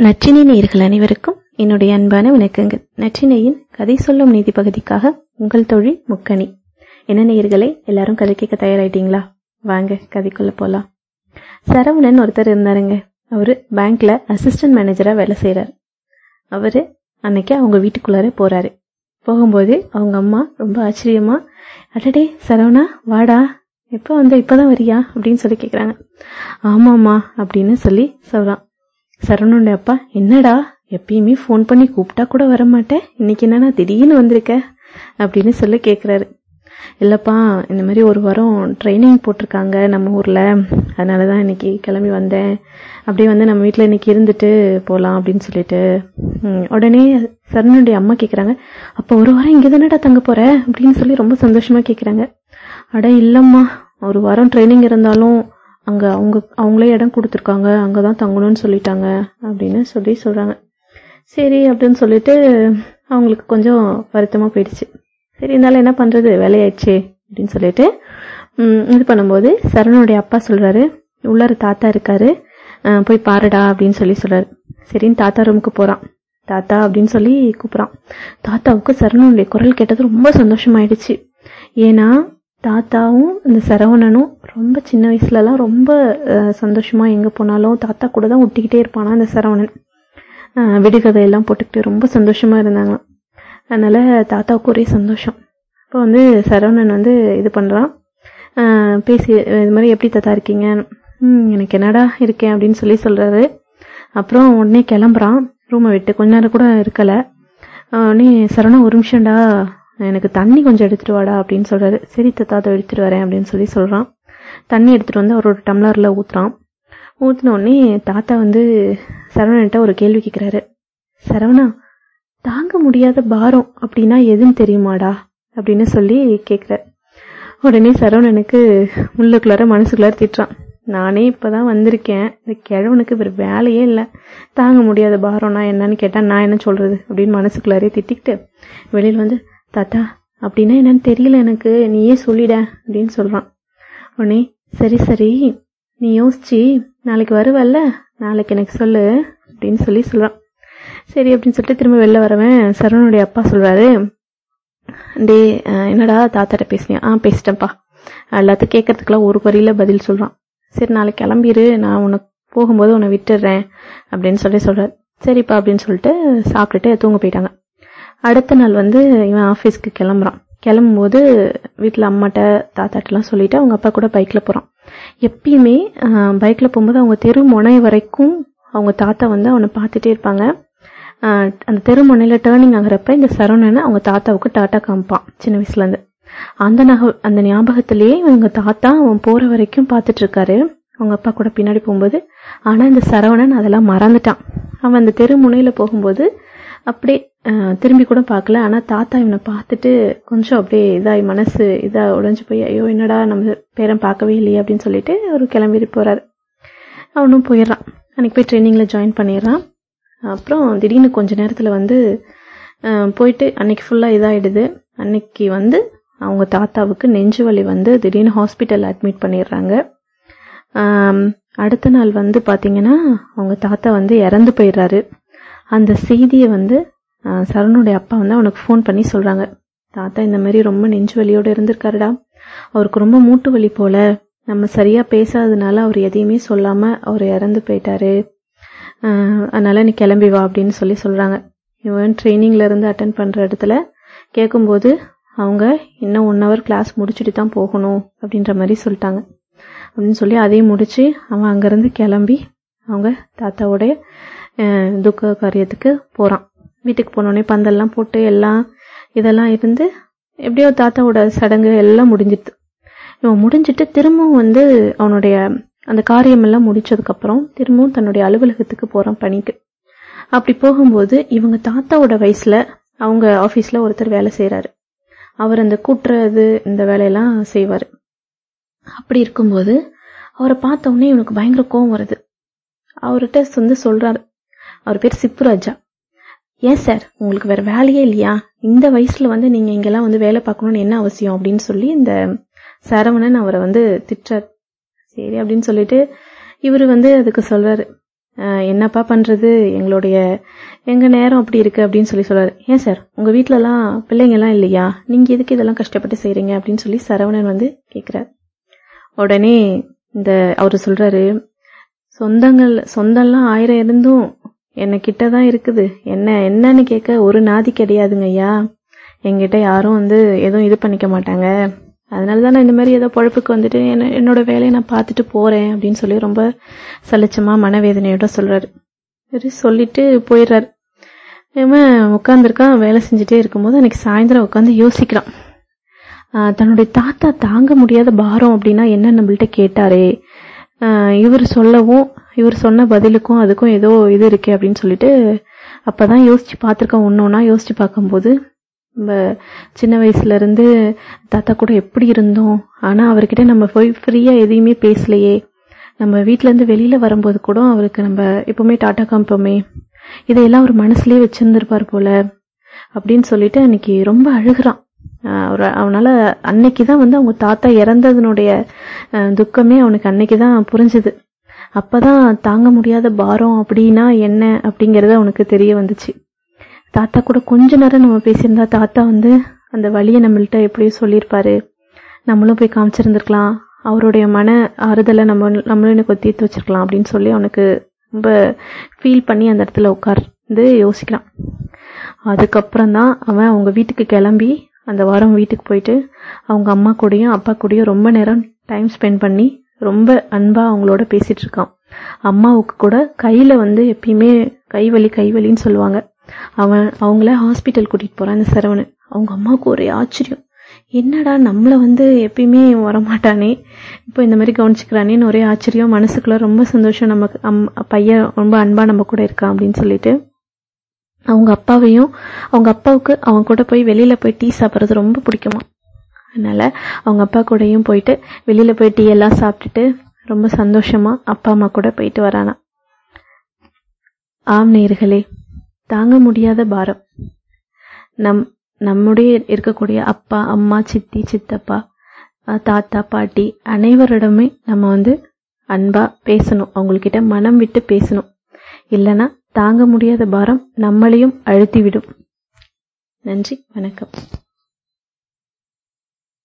நற்றினை நேயர்கள் அனைவருக்கும் என்னுடைய அன்பான வணக்கங்கள். நற்றினையின் கதை சொல்லும் நீதி பகுதிக்காக உங்கள் தொழில் முக்கணி என்ன நேயர்களே எல்லாரும் கதை கேட்க தயாராயிட்டீங்களா? வாங்க கதைக்குள்ள போலாம். சரவணன் ஒருத்தர் இருந்தாருங்க. அவரு பேங்க்ல அசிஸ்டன்ட் மேனேஜரா வேலை செய்யறாரு அவரு அன்னைக்கு அவங்க வீட்டுக்குள்ளார போறாரு. போகும்போது அவங்க அம்மா ரொம்ப ஆச்சரியமா அடடே சரவணா வாடா எப்போ வந்த இப்போதான் வரியா? அப்படின்னு சொல்லி கேட்குறாங்க ஆமாம்மா அப்படின்னு சொல்லி சொல்கிறான் சரவணோட அப்பா என்னடா? எப்பயுமே ஃபோன் பண்ணி கூப்பிட்டா கூட வர மாட்டேன் இன்னைக்கு என்னன்னா திடீர்னு வந்திருக்க? அப்படின்னு சொல்லி கேட்குறாரு இல்லைப்பா இந்த மாதிரி ஒரு வாரம் ட்ரைனிங் போட்டிருக்காங்க நம்ம ஊரில். அதனால தான் இன்னைக்கு கிளம்பி வந்தேன். அப்படியே வந்து நம்ம வீட்டில் இன்னைக்கு இருந்துட்டு போகலாம் அப்படின்னு சொல்லிட்டு உடனே சரணுடைய அம்மா கேட்குறாங்க அப்போ ஒரு வாரம் இங்கே தானடா தங்க போகிற அப்படின்னு சொல்லி ரொம்ப சந்தோஷமாக கேட்குறாங்க அட இல்லைம்மா ஒரு வாரம் ட்ரைனிங் இருந்தாலும் அங்கே அவங்க அவங்களே இடம் கொடுத்துருக்காங்க அங்கே தான் தங்கணும்னு சொல்லிட்டாங்க அப்படின்னு சொல்லி சொல்கிறாங்க சரி அப்படின்னு சொல்லிட்டு அவங்களுக்கு கொஞ்சம் வருத்தமாக போயிடுச்சு. சரி இருந்தாலும் என்ன பண்ணுறது வேலையாயிடுச்சு அப்படின்னு சொல்லிட்டு இது பண்ணும்போது சரணுடைய அப்பா சொல்கிறாரு உள்ளார தாத்தா இருக்காரு போய் பாருடா அப்படின்னு சொல்லி சொல்கிறாரு சரின்னு தாத்தா ரூமுக்கு போகிறான் தாத்தா அப்படின்னு சொல்லி கூப்பிட்றான். தாத்தாவுக்கு சரணுடைய குரல் கேட்டது ரொம்ப சந்தோஷமாயிடுச்சு. ஏன்னா தாத்தாவும் இந்த சரவணனும் ரொம்ப சின்ன வயசுலலாம் ரொம்ப சந்தோஷமாக எங்கே போனாலும் தாத்தா கூட தான் ஒட்டிக்கிட்டே இருப்பானா அந்த சரவணன். விடுகதையெல்லாம் போட்டுக்கிட்டு ரொம்ப சந்தோஷமாக இருந்தாங்க அதனால் தாத்தாவுக்கு ஒரே சந்தோஷம். இப்போ வந்து சரவணன் வந்து இது பண்ணுறான் பேசி இது மாதிரி எப்படி தாத்தா இருக்கீங்க? எனக்கு என்னடா இருக்கேன்? அப்படின்னு சொல்லி சொல்கிறாரு அப்புறம் உடனே கிளம்புறான். ரூமை விட்டு கொஞ்ச நேரம் கூட இருக்கலை. உடனே சரவணா ஒரு நிமிஷம்டா. எனக்கு தண்ணி கொஞ்சம் எடுத்துட்டு வாடா அப்படின்னு சொல்றாரு. சரி தத்தா அதை எடுத்துட்டு வரேன் அப்படின்னு சொல்லி சொல்றான். தண்ணி எடுத்துட்டு வந்து அவரோட டம்ளர்ல ஊத்துறான். ஊத்தின உடனே தாத்தா வந்து சரவணன்ட்ட ஒரு கேள்வி கேட்கிறாரு சரவணா தாங்க முடியாத பாரம் அப்படின்னா எதுன்னு தெரியுமாடா? அப்படின்னு சொல்லி கேட்குறாரு உடனே சரவணனுக்கு உள்ளுக்குள்ளார மனசுக்குள்ளார திட்டுறான். நானே இப்பதான் வந்திருக்கேன். இந்த கிழவனுக்கு வேறு வேலையே இல்லை. தாங்க முடியாத பாரம்னா என்னன்னு கேட்டா நான் என்ன சொல்றது? அப்படின்னு மனசுக்குள்ளாரே திட்டிக்கிட்டு வெளியில் வந்து தாத்தா அப்படின்னா என்னன்னு தெரியல எனக்கு. நீயே சொல்லிட அப்படின்னு சொல்றான். உடனே சரி சரி நீ யோசிச்சு நாளைக்கு வருவல்ல? நாளைக்கு எனக்கு சொல்லு அப்படின்னு சொல்லி சொல்றான். சரி அப்படின்னு சொல்லிட்டு திரும்ப வெளில வரவன் சரவணுடைய அப்பா சொல்றாரு. டே என்னடா தாத்தாட்ட பேசினியா? ஆ பேசிட்டேன்ப்பா. எல்லாத்தையும் கேட்கறதுக்கெல்லாம் ஒரு வரியில பதில் சொல்றான். சரி நாளைக்கு கிளம்பிடு நான் உனக்கு போகும்போது உன்னை விட்டுடுறேன் அப்படின்னு சொல்லி சொல்றாரு. சரிப்பா அப்படின்னு சொல்லிட்டு சாப்பிட்டுட்டு தூங்க போயிட்டாங்க. அடுத்த நாள் வந்து இவன் ஆஃபீஸ்க்கு கிளம்புறான். கிளம்பும்போது வீட்டில் அம்மாட்ட தாத்தாட்டெல்லாம் சொல்லிட்டு அவங்க அப்பா கூட பைக்கில் போகிறான் எப்பயுமே பைக்கில் போகும்போது அவங்க தெரு முனை வரைக்கும் அவங்க தாத்தா வந்து அவனை பார்த்துட்டே இருப்பாங்க. அந்த தெரு முனையில் டேர்னிங் ஆகிறப்ப இந்த சரவணனை அவங்க தாத்தாவுக்கு டாட்டா காமிப்பான் சின்ன வயசுலேருந்து. அந்த நக அந்த ஞாபகத்திலேயே இவங்க தாத்தா அவன் போகிற வரைக்கும் பார்த்துட்டு இருக்காரு அவங்க அப்பா கூட பின்னாடி போகும்போது ஆனால் இந்த சரவணன் அதெல்லாம் மறந்துட்டான். அவன் அந்த தெரு முனையில் போகும்போது அப்படியே திரும்பி கூட பார்க்கல. ஆனா தாத்தா இவனை பார்த்துட்டு கொஞ்சம் அப்படியே இதாய் மனசு இதா உடஞ்சு போய் ஐயோ என்னடா நம்ம பேரன் பார்க்கவே இல்லையே அப்படின்னு சொல்லிட்டு அவர் கிளம்பி போறாரு. அவனும் போயிடுறான். அன்னைக்கு போய் ட்ரைனிங்ல ஜாயின் பண்ணிடுறான். அப்புறம் திடீர்னு கொஞ்ச நேரத்துல வந்து போயிட்டு அன்னைக்கு ஃபுல்லா இதாயிடுது. அன்னைக்கு வந்து அவங்க தாத்தாவுக்கு நெஞ்சு வலி வந்து திடீர்னு ஹாஸ்பிட்டல் அட்மிட் பண்ணிடுறாங்க. அடுத்த நாள் வந்து பாத்தீங்கன்னா அவங்க தாத்தா வந்து இறந்து போயிடுறாரு. அந்த செய்தியை வந்து சரணுடைய அப்பா வந்து அவனுக்கு ஃபோன் பண்ணி சொல்றாங்க. தாத்தா இந்த மாதிரி ரொம்ப நெஞ்சு வலியோட இருந்திருக்காருடா. அவருக்கு ரொம்ப மூட்டு வலி போல. நம்ம சரியா பேசாததுனால அவர் எதையுமே சொல்லாம அவர் இறந்து போயிட்டாரு. அதனால நீ கிளம்பி வா அப்படின்னு சொல்லி சொல்றாங்க. இவன் ட்ரைனிங்ல இருந்து அட்டன் பண்ற இடத்துல கேட்கும்போது அவங்க இன்னும் ஒன் ஹவர் கிளாஸ் முடிச்சுட்டு தான் போகணும் அப்படின்ற மாதிரி சொல்லிட்டாங்க. அப்படின்னு சொல்லி அதையும் முடிச்சு அவன் அங்கிருந்து கிளம்பி அவங்க தாத்தாவோடைய துக்க காரியத்துக்கு போகிறான் வீட்டுக்கு போனோடனே பந்தல்லாம் போட்டு எல்லாம் இதெல்லாம் இருந்து எப்படியோ தாத்தாவோட சடங்கு எல்லாம் முடிஞ்சிடுது. இவன் முடிஞ்சிட்டு திரும்பவும் வந்து அவனுடைய அந்த காரியம் எல்லாம் திரும்பவும் தன்னுடைய அலுவலகத்துக்கு போகிறான் பணிக்கு. அப்படி போகும்போது இவங்க தாத்தாவோட வயசுல அவங்க ஆபீஸ்ல ஒருத்தர் வேலை செய்யறாரு அவர் அந்த கூட்டுறது இந்த வேலையெல்லாம் செய்வாரு. அப்படி இருக்கும்போது அவரை பார்த்த உடனே இவனுக்கு பயங்கர கோவம் வருது. அவர்கிட்ட வந்து சொல்றாரு அவர் பேர் சிப்புராஜா. ஏன் சார்? உங்களுக்கு வேற வேலையே இல்லையா? இந்த வயசுல வந்து நீங்க இங்கெல்லாம் வந்து வேலை பார்க்கணும்னு என்ன அவசியம் அப்படின்னு சொல்லி இந்த சரவணன் அவரை வந்து திட்டார் சரி அப்படின்னு சொல்லிட்டு இவர் வந்து அதுக்கு சொல்றாரு. என்னப்பா பண்றது? எங்களுடைய எங்க நேரம் அப்படி இருக்கு அப்படின்னு சொல்லி சொல்றாரு. ஏன் சார்? உங்க வீட்டுலலாம் பிள்ளைங்க எல்லாம் இல்லையா? நீங்க எதுக்கு இதெல்லாம் கஷ்டப்பட்டு செய்றீங்க? அப்படின்னு சொல்லி சரவணன் வந்து கேக்குறாரு. உடனே இந்த அவரு சொல்றாரு சொந்தங்கள் சொந்தம்லாம் ஆயிரம் இருந்தும் என்ன கிட்டதான் இருக்குது. என்ன என்னன்னு கேட்க ஒரு நாதி கிடையாதுங்க ஐயா. என்கிட்ட யாரும் வந்து எதுவும் இது பண்ணிக்க மாட்டாங்க. அதனாலதான் நான் இந்த மாதிரி ஏதோ பொழப்புக்கு வந்துட்டு என்ன என்னோட வேலையை நான் பார்த்துட்டு போறேன் அப்படின்னு சொல்லி ரொம்ப சலிச்சமா மனவேதனையோட சொல்றாரு. சரி சொல்லிட்டு போயிடுறாரு. இவன் உட்காந்துருக்கான் வேலை செஞ்சுட்டே இருக்கும்போது அன்னைக்கு சாயந்தரம் உட்காந்து யோசிக்கிறான். தன்னுடைய தாத்தா தாங்க முடியாத பாரம் அப்படின்னா என்ன நம்மள்ட்ட கேட்டாரே. இவர் சொல்லவும் இவர் சொன்ன பதிலுக்கும் அதுக்கும் ஏதோ இது இருக்கு அப்படின்னு சொல்லிட்டு அப்பதான் யோசிச்சு ஒன்று ஒன்றா யோசிச்சு பார்க்கும்போது நம்ம சின்ன வயசுல இருந்து தாத்தா கூட எப்படி இருந்தோம்? ஆனா அவர்கிட்ட நம்ம போய் ஃப்ரீயா எதையுமே பேசலையே. நம்ம வீட்ல இருந்து வெளியில வரும்போது கூட அவருக்கு நம்ம எப்பவுமே டாட்டா காமிப்போமே. இதையெல்லாம் அவர் மனசுலயே வச்சிருந்திருப்பார் போல அப்படின்னு சொல்லிட்டு அன்னைக்கு ரொம்ப அழுகுறான். அவனால அன்னைக்குதான் வந்து அவங்க தாத்தா இறந்ததுனுடைய துக்கமே அவனுக்கு அன்னைக்குதான் புரிஞ்சுது. அப்பதான் தாங்க முடியாத பாரம் அப்படின்னா என்ன அப்படிங்கிறது அவனுக்கு தெரிய வந்துச்சு. தாத்தா கூட கொஞ்ச நேரம் நம்ம பேசியிருந்தா தாத்தா வந்து அந்த வழியை நம்மள்கிட்ட எப்படியும் சொல்லியிருப்பாரு. நம்மளும் போய் காமிச்சிருந்துருக்கலாம். அவருடைய மன ஆறுதலை நம்ம நம்மளும் எனக்கு தீர்த்து வச்சிருக்கலாம் அப்படின்னு சொல்லி அவனுக்கு ரொம்ப ஃபீல் பண்ணி அந்த இடத்துல உட்கார்ந்து யோசிக்கிறான். அதுக்கப்புறம் தான் அவன் அவங்க வீட்டுக்கு கிளம்பி அந்த வாரம் வீட்டுக்கு போயிட்டு அவங்க அம்மா கூடயும் அப்பா கூடயும் ரொம்ப நேரம் டைம் ஸ்பெண்ட் பண்ணி ரொம்ப அன்பா அவங்களோட பேசிட்டு இருக்கான் அம்மாவுக்கு கூட கையில வந்து எப்பயுமே கைவலி கைவலின்னு சொல்லுவாங்க. அவன் அவங்கள ஹாஸ்பிட்டல் கூட்டிட்டு போறான் அந்த சரவணன். அவங்க அம்மாவுக்கு ஒரே ஆச்சரியம். என்னடா நம்மள வந்து எப்பயுமே வரமாட்டானே? இப்போ இந்த மாதிரி கவனிச்சுக்கிறானேன்னு ஒரே ஆச்சரியம். மனசுக்குள்ள ரொம்ப சந்தோஷம். நமக்கு அம் பையன் ரொம்ப அன்பா நம்ம கூட இருக்கான் அப்படின்னு சொல்லிட்டு. அவங்க அப்பாவையும் அவங்க அப்பாவுக்கு அவங்க கூட போய் வெளியில போய் டீ சாப்பிட்றது ரொம்ப பிடிக்குமா அதனால அவங்க அப்பா கூடயும் போயிட்டு வெளியில போய் டீ எல்லாம் சாப்பிட்டுட்டு ரொம்ப சந்தோஷமா அப்பா அம்மா கூட போயிட்டு வரானா ஆம் நேர்களே தாங்க முடியாத பாரம். நம் நம்முடைய இருக்கக்கூடிய அப்பா அம்மா சித்தி சித்தப்பா தாத்தா பாட்டி அனைவரிடமே நம்ம வந்து அன்பா பேசணும். அவங்கக்கிட்ட மனம் விட்டு பேசணும். இல்லைன்னா தாங்க முடியாத பாரம் நம்மளையும் அழுத்தி விடும் நன்றி வணக்கம்.